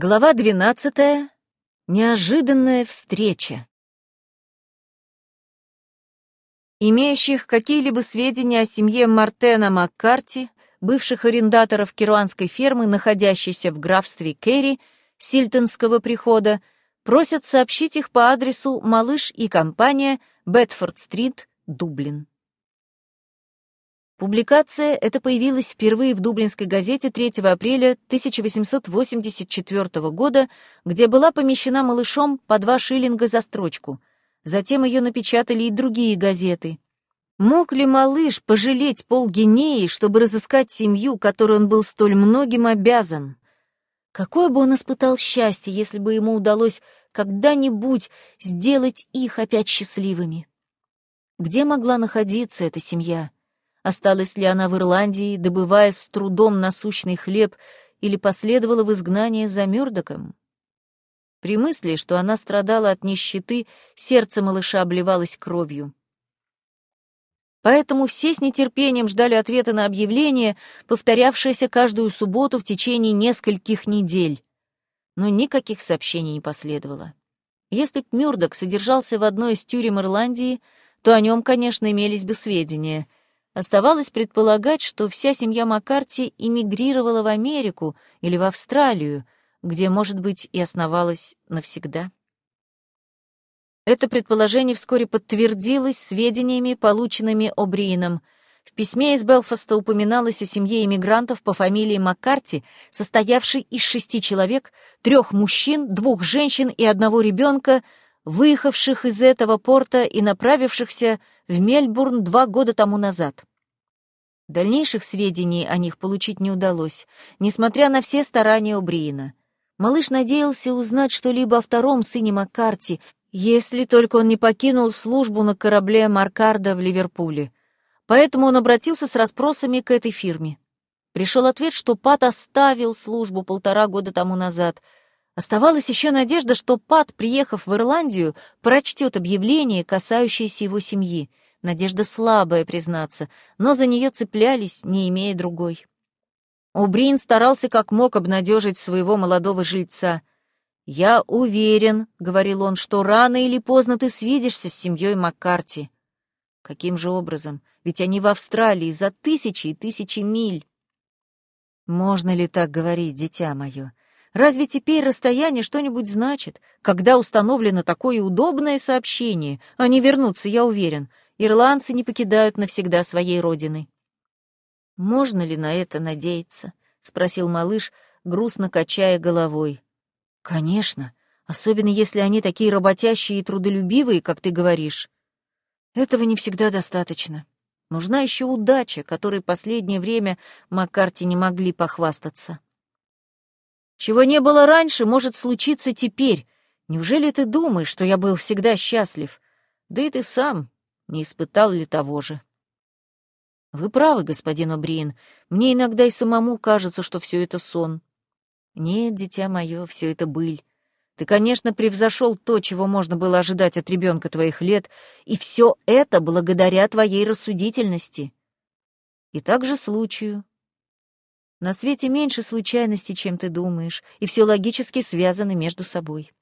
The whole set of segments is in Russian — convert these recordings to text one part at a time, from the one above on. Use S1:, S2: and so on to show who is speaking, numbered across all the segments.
S1: Глава двенадцатая. Неожиданная встреча. Имеющих какие-либо сведения о семье Мартена Маккарти, бывших арендаторов керуанской фермы, находящейся в графстве Керри, Сильтонского прихода, просят сообщить их по адресу «Малыш и компания», Бетфорд-стрит, Дублин. Публикация эта появилась впервые в Дублинской газете 3 апреля 1884 года, где была помещена малышом по два шиллинга за строчку. Затем ее напечатали и другие газеты. Мог ли малыш пожалеть полгинеи, чтобы разыскать семью, которой он был столь многим обязан? Какое бы он испытал счастье, если бы ему удалось когда-нибудь сделать их опять счастливыми? Где могла находиться эта семья? Осталась ли она в Ирландии, добывая с трудом насущный хлеб, или последовала в изгнание за Мюрдоком? При мысли, что она страдала от нищеты, сердце малыша обливалось кровью. Поэтому все с нетерпением ждали ответа на объявление, повторявшееся каждую субботу в течение нескольких недель. Но никаких сообщений не последовало. Если б Мюрдок содержался в одной из тюрем Ирландии, то о нем, конечно, имелись бы сведения — Оставалось предполагать, что вся семья Маккарти эмигрировала в Америку или в Австралию, где, может быть, и основалась навсегда. Это предположение вскоре подтвердилось сведениями, полученными О'Бриеном. В письме из Белфаста упоминалось о семье иммигрантов по фамилии Маккарти, состоявшей из шести человек, трех мужчин, двух женщин и одного ребенка, выехавших из этого порта и направившихся в Мельбурн два года тому назад. Дальнейших сведений о них получить не удалось, несмотря на все старания Убриина. Малыш надеялся узнать что-либо о втором сыне Маккарти, если только он не покинул службу на корабле Маркарда в Ливерпуле. Поэтому он обратился с расспросами к этой фирме. Пришел ответ, что Пат оставил службу полтора года тому назад. Оставалась еще надежда, что Пат, приехав в Ирландию, прочтет объявление, касающееся его семьи — Надежда слабая, признаться, но за нее цеплялись, не имея другой. Убрин старался как мог обнадежить своего молодого жильца. «Я уверен», — говорил он, — «что рано или поздно ты свидишься с семьей Маккарти». Каким же образом? Ведь они в Австралии за тысячи и тысячи миль. Можно ли так говорить, дитя мое? Разве теперь расстояние что-нибудь значит, когда установлено такое удобное сообщение? Они вернутся, я уверен ирландцы не покидают навсегда своей родины. «Можно ли на это надеяться?» — спросил малыш, грустно качая головой. «Конечно, особенно если они такие работящие и трудолюбивые, как ты говоришь. Этого не всегда достаточно. Нужна еще удача, которой последнее время Маккарти не могли похвастаться. Чего не было раньше, может случиться теперь. Неужели ты думаешь, что я был всегда счастлив? Да и ты сам не испытал ли того же. Вы правы, господин О'Бриен. Мне иногда и самому кажется, что все это сон. Нет, дитя мое, все это быль. Ты, конечно, превзошел то, чего можно было ожидать от ребенка твоих лет, и все это благодаря твоей рассудительности. И также случаю. На свете меньше случайностей, чем ты думаешь, и все логически связаны между собой.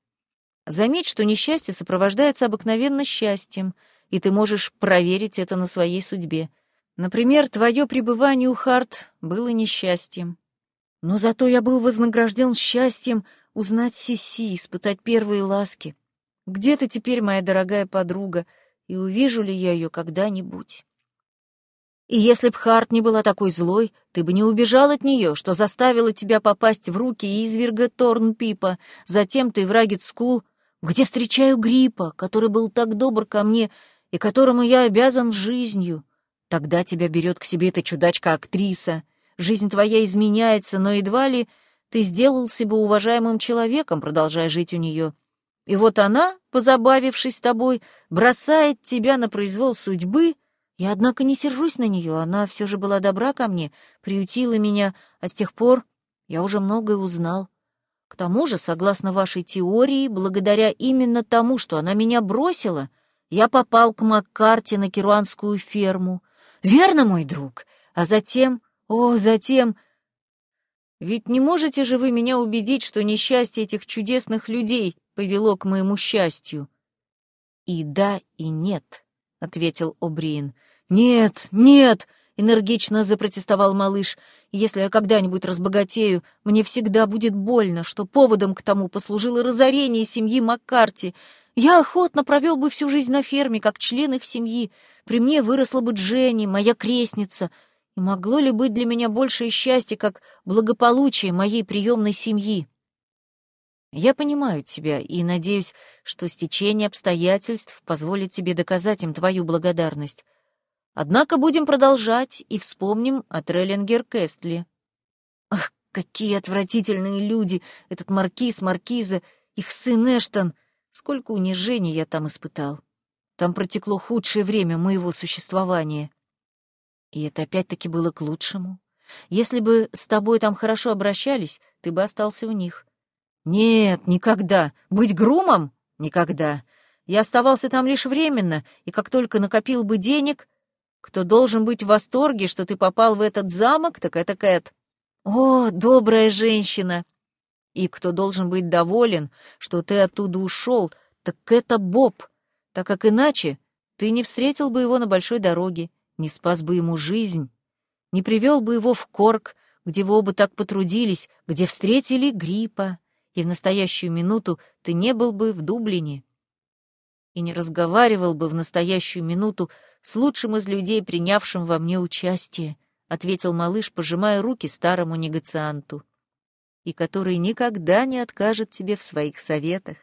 S1: Заметь, что несчастье сопровождается обыкновенно счастьем — и ты можешь проверить это на своей судьбе. Например, твое пребывание у Харт было несчастьем. Но зато я был вознагражден счастьем узнать Сиси, испытать первые ласки. Где ты теперь, моя дорогая подруга, и увижу ли я ее когда-нибудь? И если б Харт не была такой злой, ты бы не убежал от нее, что заставило тебя попасть в руки изверга Торнпипа, затем ты в Рагет-Скул, где встречаю Гриппа, который был так добр ко мне и которому я обязан жизнью. Тогда тебя берет к себе эта чудачка-актриса. Жизнь твоя изменяется, но едва ли ты сделался бы уважаемым человеком, продолжая жить у нее. И вот она, позабавившись тобой, бросает тебя на произвол судьбы. Я, однако, не сержусь на нее, она все же была добра ко мне, приютила меня, а с тех пор я уже многое узнал. К тому же, согласно вашей теории, благодаря именно тому, что она меня бросила, я попал к Маккарти на керуанскую ферму. Верно, мой друг? А затем, о, затем... Ведь не можете же вы меня убедить, что несчастье этих чудесных людей повело к моему счастью? И да, и нет, ответил Обриен. Нет, нет, энергично запротестовал малыш. Если я когда-нибудь разбогатею, мне всегда будет больно, что поводом к тому послужило разорение семьи Маккарти. Я охотно провел бы всю жизнь на ферме, как член их семьи. При мне выросла бы Дженни, моя крестница — и могло ли быть для меня большее счастье, как благополучие моей приемной семьи? Я понимаю тебя и надеюсь, что стечение обстоятельств позволит тебе доказать им твою благодарность. Однако будем продолжать и вспомним о Треллингер Кестли. Ах, какие отвратительные люди! Этот маркиз, маркиза, их сын Эштон! Сколько унижений я там испытал! Там протекло худшее время моего существования. И это опять-таки было к лучшему. Если бы с тобой там хорошо обращались, ты бы остался у них. Нет, никогда. Быть грумом? Никогда. Я оставался там лишь временно, и как только накопил бы денег, кто должен быть в восторге, что ты попал в этот замок, так это Кэт. О, добрая женщина! И кто должен быть доволен, что ты оттуда ушел, так это Боб, так как иначе ты не встретил бы его на большой дороге не спас бы ему жизнь, не привел бы его в Корк, где вы оба так потрудились, где встретили гриппа, и в настоящую минуту ты не был бы в Дублине и не разговаривал бы в настоящую минуту с лучшим из людей, принявшим во мне участие, — ответил малыш, пожимая руки старому негацианту, и который никогда не откажет тебе в своих советах.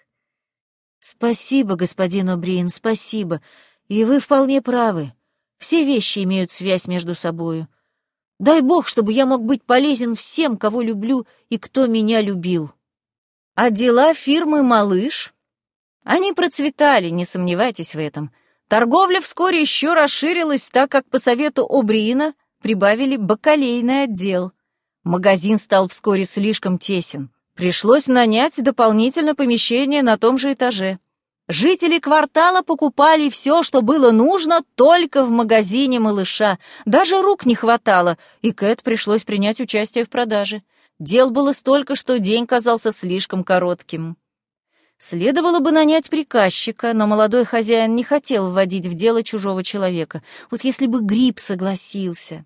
S1: Спасибо, господин О'Бриен, спасибо, и вы вполне правы. Все вещи имеют связь между собою. Дай бог, чтобы я мог быть полезен всем, кого люблю и кто меня любил. А дела фирмы «Малыш»? Они процветали, не сомневайтесь в этом. Торговля вскоре еще расширилась, так как по совету Обриина прибавили бакалейный отдел. Магазин стал вскоре слишком тесен. Пришлось нанять дополнительное помещение на том же этаже. Жители квартала покупали все, что было нужно, только в магазине малыша. Даже рук не хватало, и Кэт пришлось принять участие в продаже. Дел было столько, что день казался слишком коротким. Следовало бы нанять приказчика, но молодой хозяин не хотел вводить в дело чужого человека. Вот если бы Гриб согласился.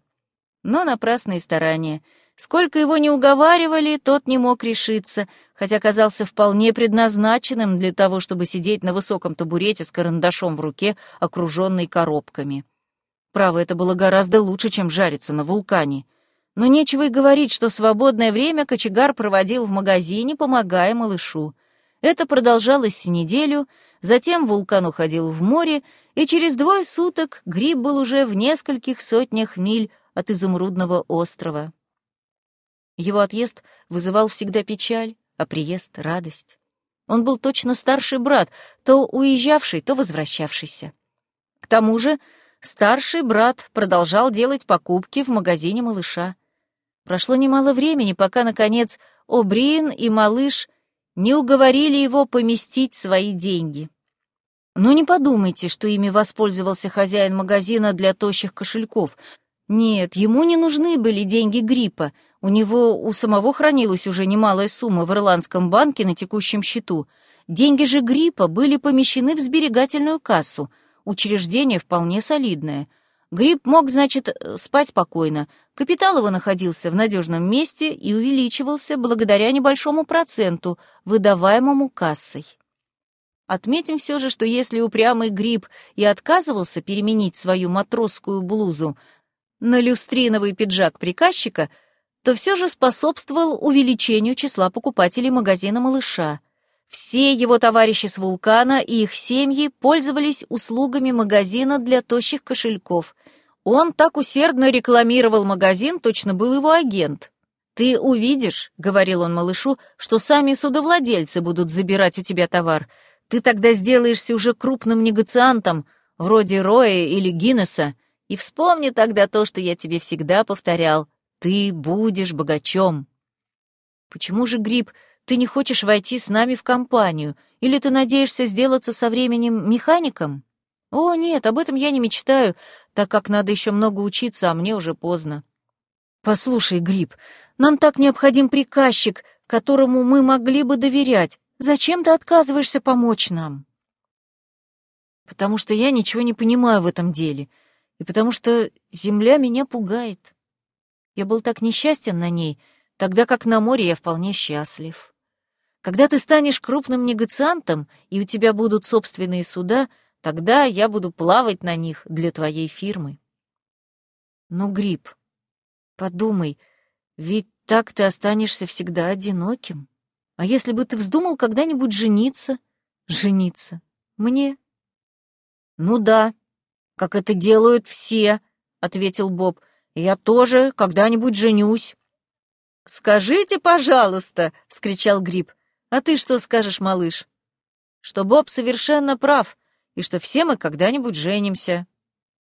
S1: Но напрасные старания — Сколько его не уговаривали, тот не мог решиться, хотя казался вполне предназначенным для того, чтобы сидеть на высоком табурете с карандашом в руке, окруженный коробками. Право, это было гораздо лучше, чем жариться на вулкане. Но нечего и говорить, что свободное время кочегар проводил в магазине, помогая малышу. Это продолжалось неделю, затем вулкан уходил в море, и через двое суток гриб был уже в нескольких сотнях миль от изумрудного острова. Его отъезд вызывал всегда печаль, а приезд — радость. Он был точно старший брат, то уезжавший, то возвращавшийся. К тому же старший брат продолжал делать покупки в магазине малыша. Прошло немало времени, пока, наконец, О'Бриен и малыш не уговорили его поместить свои деньги. Но не подумайте, что ими воспользовался хозяин магазина для тощих кошельков. Нет, ему не нужны были деньги гриппа — у него у самого хранилась уже немалая сумма в ирландском банке на текущем счету. Деньги же Гриппа были помещены в сберегательную кассу. Учреждение вполне солидное. Грипп мог, значит, спать спокойно. Капитал его находился в надежном месте и увеличивался благодаря небольшому проценту, выдаваемому кассой. Отметим все же, что если упрямый Гриб и отказывался переменить свою матросскую блузу на люстриновый пиджак приказчика — то все же способствовал увеличению числа покупателей магазина «Малыша». Все его товарищи с «Вулкана» и их семьи пользовались услугами магазина для тощих кошельков. Он так усердно рекламировал магазин, точно был его агент. «Ты увидишь», — говорил он малышу, — «что сами судовладельцы будут забирать у тебя товар. Ты тогда сделаешься уже крупным негациантом, вроде Роя или Гиннесса, и вспомни тогда то, что я тебе всегда повторял. Ты будешь богачом. Почему же, Гриб, ты не хочешь войти с нами в компанию? Или ты надеешься сделаться со временем механиком? О, нет, об этом я не мечтаю, так как надо еще много учиться, а мне уже поздно. «Послушай, Гриб, нам так необходим приказчик, которому мы могли бы доверять. Зачем ты отказываешься помочь нам?» «Потому что я ничего не понимаю в этом деле, и потому что земля меня пугает. Я был так несчастен на ней, тогда как на море я вполне счастлив. Когда ты станешь крупным негациантом, и у тебя будут собственные суда, тогда я буду плавать на них для твоей фирмы». «Ну, Гриб, подумай, ведь так ты останешься всегда одиноким. А если бы ты вздумал когда-нибудь жениться? Жениться? Мне? Ну да, как это делают все, ответил Боб. Я тоже когда-нибудь женюсь. Скажите, пожалуйста, вскричал Гриб. А ты что скажешь, малыш? Что Боб совершенно прав, и что все мы когда-нибудь женимся.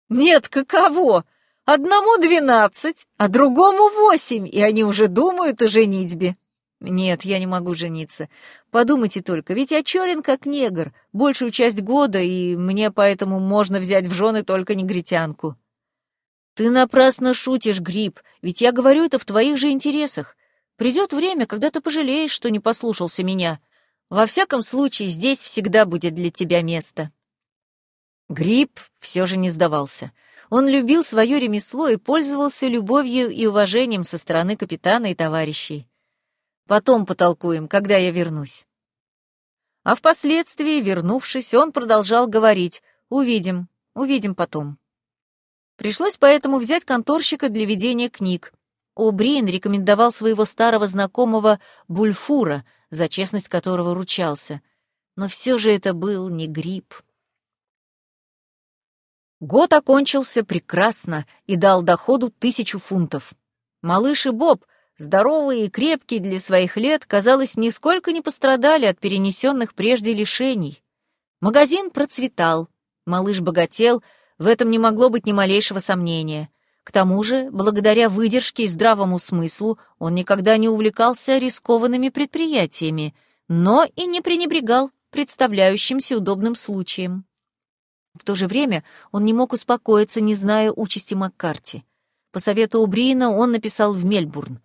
S1: Нет, каково? Одному двенадцать, а другому восемь, и они уже думают о женитьбе. Нет, я не могу жениться. Подумайте только, ведь я черен как негр, большую часть года, и мне поэтому можно взять в жены только негритянку. Ты напрасно шутишь, Гриб, ведь я говорю это в твоих же интересах. Придет время, когда ты пожалеешь, что не послушался меня. Во всяком случае, здесь всегда будет для тебя место. Гриб все же не сдавался. Он любил свое ремесло и пользовался любовью и уважением со стороны капитана и товарищей. Потом потолкуем, когда я вернусь. А впоследствии, вернувшись, он продолжал говорить «Увидим, увидим потом». Пришлось поэтому взять конторщика для ведения книг. О'Бриен рекомендовал своего старого знакомого Бульфура, за честность которого ручался. Но все же это был не грипп. Год окончился прекрасно и дал доходу тысячу фунтов. Малыш и Боб, здоровые и крепкие для своих лет, казалось, нисколько не пострадали от перенесенных прежде лишений. Магазин процветал, малыш богател, в этом не могло быть ни малейшего сомнения. К тому же, благодаря выдержке и здравому смыслу, он никогда не увлекался рискованными предприятиями, но и не пренебрегал представляющимся удобным случаем. В то же время он не мог успокоиться, не зная участи Маккарти. По совету Убриена он написал в Мельбурн.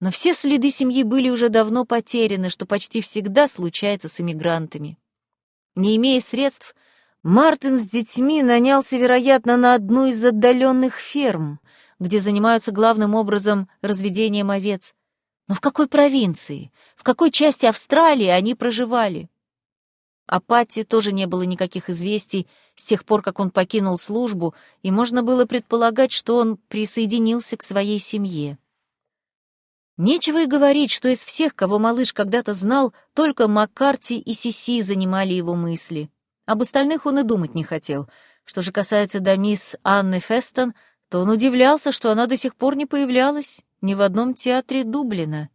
S1: Но все следы семьи были уже давно потеряны, что почти всегда случается с эмигрантами. Не имея средств, Мартин с детьми нанялся, вероятно, на одну из отдаленных ферм, где занимаются главным образом разведением овец. Но в какой провинции, в какой части Австралии они проживали? О Пате тоже не было никаких известий с тех пор, как он покинул службу, и можно было предполагать, что он присоединился к своей семье. Нечего и говорить, что из всех, кого малыш когда-то знал, только Маккарти и Сиси занимали его мысли. Об остальных он и думать не хотел. Что же касается до мисс Анны Фестон, то он удивлялся, что она до сих пор не появлялась ни в одном театре Дублина.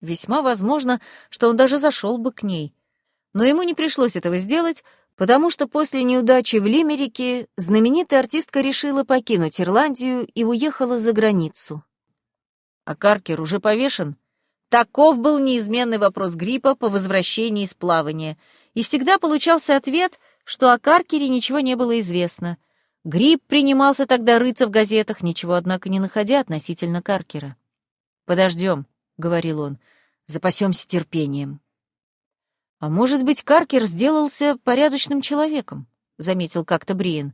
S1: Весьма возможно, что он даже зашел бы к ней — но ему не пришлось этого сделать, потому что после неудачи в Лимерике знаменитая артистка решила покинуть Ирландию и уехала за границу. А Каркер уже повешен? Таков был неизменный вопрос Гриппа по возвращении из плавания, и всегда получался ответ, что о Каркере ничего не было известно. Грипп принимался тогда рыться в газетах, ничего, однако, не находя относительно Каркера. «Подождем», — говорил он, — «запасемся терпением». «А может быть, Каркер сделался порядочным человеком?» — заметил как-то Бриен.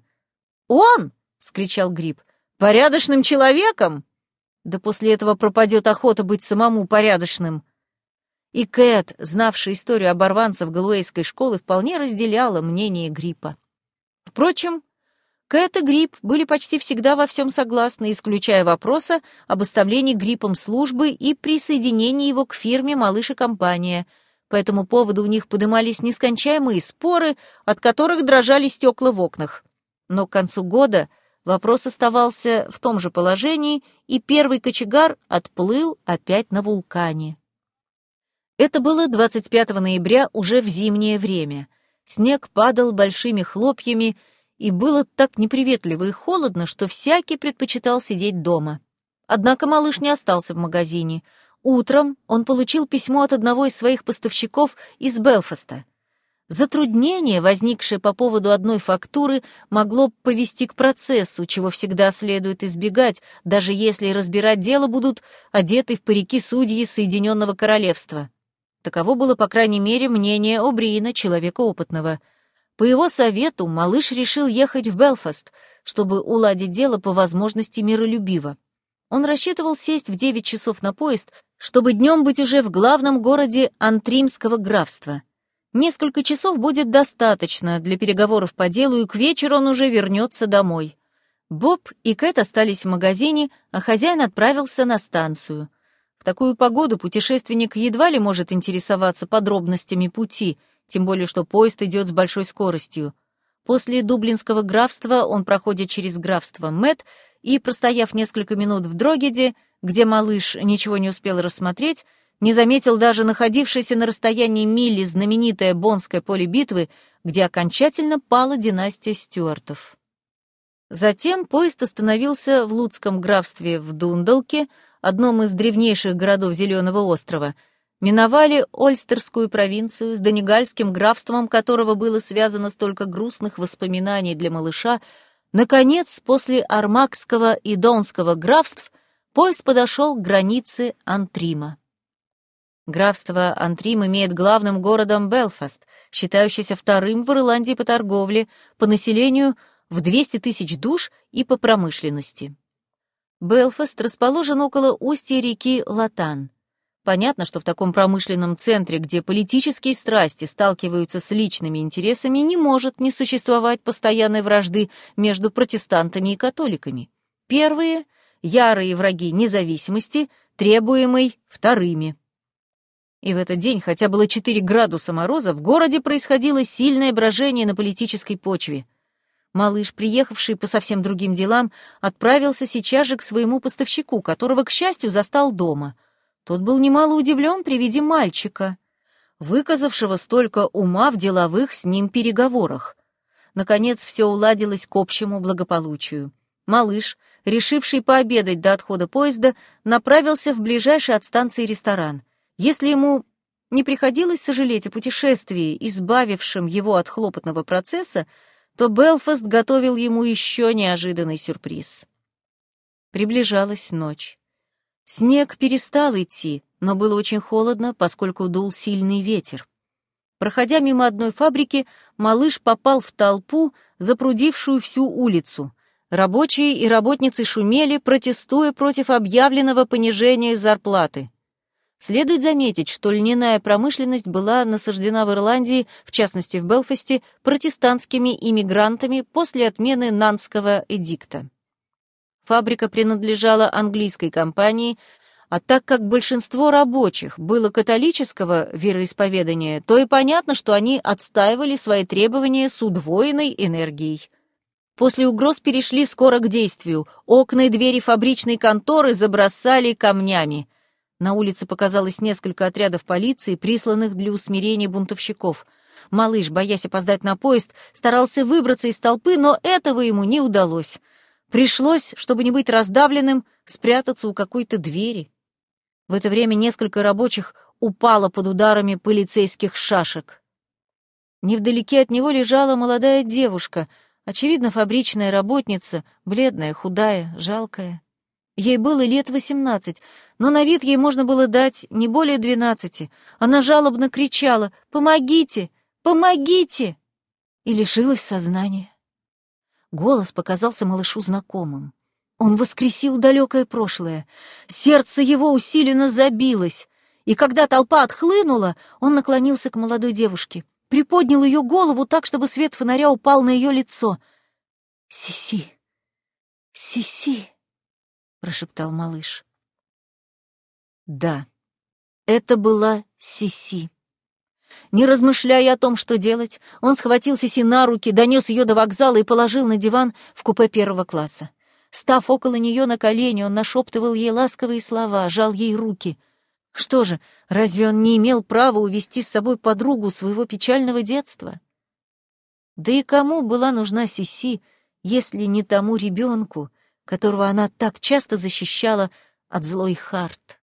S1: «Он!» — скричал Гриб. «Порядочным человеком?» Да после этого пропадет охота быть самому порядочным. И Кэт, знавшая историю оборванцев Галуэйской школы, вполне разделяла мнение Гриппа. Впрочем, Кэт и Грипп были почти всегда во всем согласны, исключая вопроса об оставлении Гриппом службы и присоединении его к фирме «Малыш и компания», по этому поводу у них подымались нескончаемые споры, от которых дрожали стекла в окнах. Но к концу года вопрос оставался в том же положении, и первый кочегар отплыл опять на вулкане. Это было 25 ноября уже в зимнее время. Снег падал большими хлопьями, и было так неприветливо и холодно, что всякий предпочитал сидеть дома. Однако малыш не остался в магазине — Утром он получил письмо от одного из своих поставщиков из Белфаста. Затруднение, возникшее по поводу одной фактуры, могло повести к процессу, чего всегда следует избегать, даже если разбирать дело будут одеты в парики судьи Соединенного Королевства. Таково было, по крайней мере, мнение О'Бриена, человека опытного. По его совету малыш решил ехать в Белфаст, чтобы уладить дело по возможности миролюбиво. Он рассчитывал сесть в девять часов на поезд, чтобы днем быть уже в главном городе Антримского графства — Несколько часов будет достаточно для переговоров по делу, и к вечеру он уже вернется домой. Боб и Кэт остались в магазине, а хозяин отправился на станцию. Такую погоду путешественник едва ли может интересоваться подробностями пути, тем более что поезд идет с большой скоростью. После Дублинского графства он проходит через графство Мэт и, простояв несколько минут в Дрогеде, где малыш ничего не успел рассмотреть, не заметил даже находившееся на расстоянии мили знаменитое Бонское поле битвы, где окончательно пала династия Стюартов. Затем поезд остановился в Луцком графстве в Дундалке, одном из древнейших городов Зеленого острова, миновали Ольстерскую провинцию, с Донегальским графством которого было связано столько грустных воспоминаний для малыша, наконец, после Армакского и Донского графств, поезд подошел к границе Антрима. Графство Антрим имеет главным городом Белфаст, считающийся вторым в Ирландии по торговле, по населению в 200 тысяч душ и по промышленности. Белфаст расположен около устья реки Латан. Понятно, что в таком промышленном центре, где политические страсти сталкиваются с личными интересами, не может не существовать постоянной вражды между протестантами и католиками. Первые — ярые враги независимости, требуемой вторыми. И в этот день, хотя было 4 градуса мороза, в городе происходило сильное брожение на политической почве. Малыш, приехавший по совсем другим делам, отправился сейчас же к своему поставщику, которого, к счастью, застал дома. Тот был немало удивлен при виде мальчика, выказавшего столько ума в деловых с ним переговорах. Наконец, все уладилось к общему благополучию. Малыш, решивший пообедать до отхода поезда, направился в ближайший от станции ресторан — если ему не приходилось сожалеть о путешествии, избавившем его от хлопотного процесса, то Белфаст готовил ему еще неожиданный сюрприз. Приближалась ночь. Снег перестал идти, но было очень холодно, поскольку дул сильный ветер. Проходя мимо одной фабрики, малыш попал в толпу, запрудившую всю улицу. Рабочие и работницы шумели, протестуя против объявленного понижения зарплаты. Следует заметить, что льняная промышленность была насаждена в Ирландии, в частности в Белфасте, протестантскими иммигрантами после отмены Нанского эдикта. Фабрика принадлежала английской компании, а так как большинство рабочих было католического вероисповедания, то и понятно, что они отстаивали свои требования с удвоенной энергией. После угроз перешли скоро к действию. Окна и двери фабричной конторы забросали камнями. На улице показалось несколько отрядов полиции, присланных для усмирения бунтовщиков. Малыш, боясь опоздать на поезд, старался выбраться из толпы, но этого ему не удалось. Пришлось, чтобы не быть раздавленным, спрятаться у какой-то двери. В это время несколько рабочих упало под ударами полицейских шашек. Невдалеке от него лежала молодая девушка, очевидно, фабричная работница, бледная, худая, жалкая. Ей было лет восемнадцать, но на вид ей можно было дать не более двенадцати. Она жалобно кричала «Помогите! Помогите!» и лишилась сознания. Голос показался малышу знакомым. Он воскресил далекое прошлое. Сердце его усиленно забилось, и когда толпа отхлынула, он наклонился к молодой девушке, приподнял ее голову так, чтобы свет фонаря упал на ее лицо. «Сиси! Сиси!» Прошептал малыш. Да, это была Сиси. Не размышляя о том, что делать, он схватил Сиси на руки, донес ее до вокзала и положил на диван в купе первого класса. Став около нее на колени, он нашептывал ей ласковые слова, жал ей руки. Что же, разве он не имел права увести с собой подругу своего печального детства? Да и кому была нужна Сиси, если не тому ребенку, которого она так часто защищала от злой Харт.